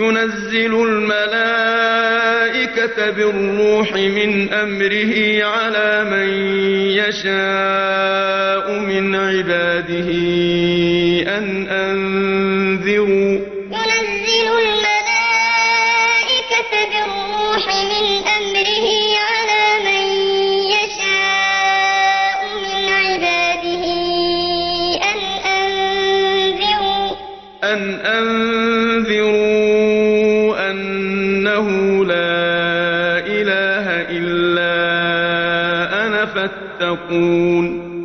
ينزل الملائكة بالروح من أمره على من يشاء من عباده أن أنذروا. ينزل الملائكة بالروح من أمره على من يشاء من عباده أن أنذروا. أن أنذروا. لا إله إلا أنا فاتقون.